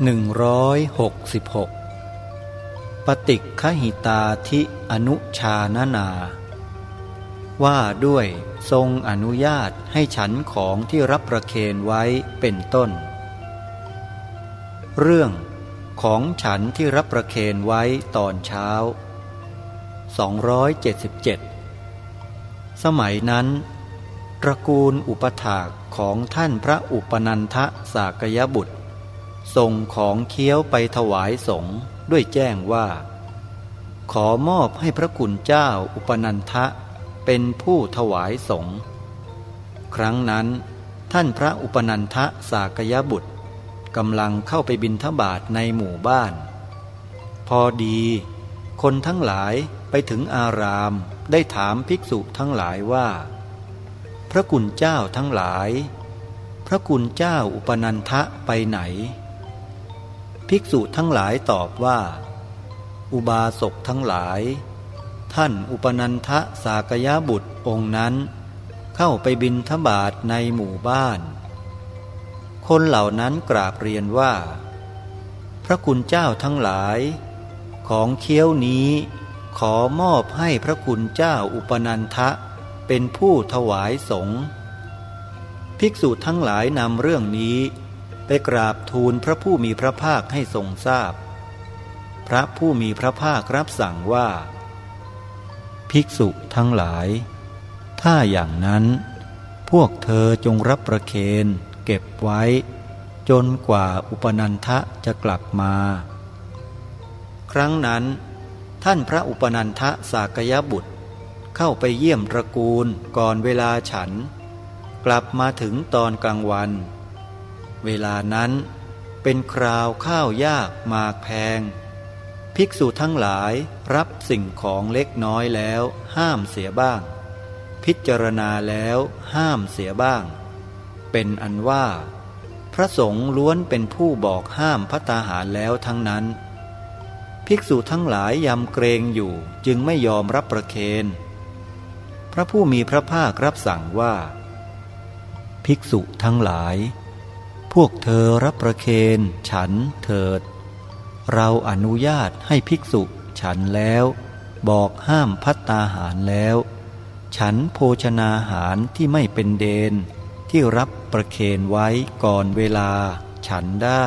166 ปฏิคหิตาธิอนุชานนา ว่าด้วยทรงอนุญาตให้ฉันของที่รับประเคนไว้เป็นต้น เรื่องของฉันที่รับประเคนไว้ตอนเช้า 277 สมัยนั้น ตระกูลอุปถากของท่านพระอุปนันทะสากยบุตร ส่งของเคี้ยวไปถวายสงฆ์ด้วยแจ้งว่า ขอมอบให้พระคุณเจ้าอุปนันทะเป็นผู้ถวายสงฆ์ครั้งนั้น ท่านพระอุปนันทะสากยบุตรกำลังเข้าไปบินทบาทในหมู่บ้าน พอดี คนทั้งหลายไปถึงอารามได้ถามภิกษุทั้งหลายว่า พระกุณเจ้าทั้งหลาย พระกุณเจ้าอุปนันทะไปไหน ภิกษุทั้งหลายตอบว่า อุบาสกทั้งหลาย ท่านอุปนันทะสากยะบุตรองค์นั้น เข้าไปบินทบาทในหมู่บ้าน คนเหล่านั้นกราบเรียนว่า พระคุณเจ้าทั้งหลาย ของเคี้ยวนี้ขอมอบให้พระคุณเจ้าอุปนันทะเป็นผู้ถวายสงฆ์ภิกษุทั้งหลายนำเรื่องนี้ ไปกราบทูลพระผู้มีพระภาคให้ทรงทราบพพระผู้มีพระภาครับสั่งว่า ภิกษุทั้งหลาย ถ้าอย่างนั้น พวกเธอจงรับประเคนเก็บไว้ จนกว่าอุปนันทะจะกลับมา ครั้งนั้น ท่านพระอุปนันทะสากยบุตร เข้าไปเยี่ยมตระกูลก่อนเวลาฉัน กลับมาถึงตอนกลางวัน เวลานั้นเป็นคราวข้าวยากมากแพง ภิกษุทั้งหลายรับสิ่งของเล็กน้อยแล้วห้ามเสียบ้าง พิจารณาแล้วห้ามเสียบ้าง เป็นอันว่า พระสงฆ์ล้วนเป็นผู้บอกห้ามพัตาหารแล้วทั้งนั้น ภิกษุทั้งหลายยำเกรงอยู่จึงไม่ยอมรับประเคนพระผู้มีพระภาครับสั่งว่า ภิกษุทั้งหลาย พวกเธอรับประเคนฉันเถิด เราอนุญาตให้ภิกษุฉันแล้ว บอกห้ามพัตตาหารแล้ว ฉันโภชนาหารที่ไม่เป็นเดน ที่รับประเคนไว้ก่อนเวลาฉันได้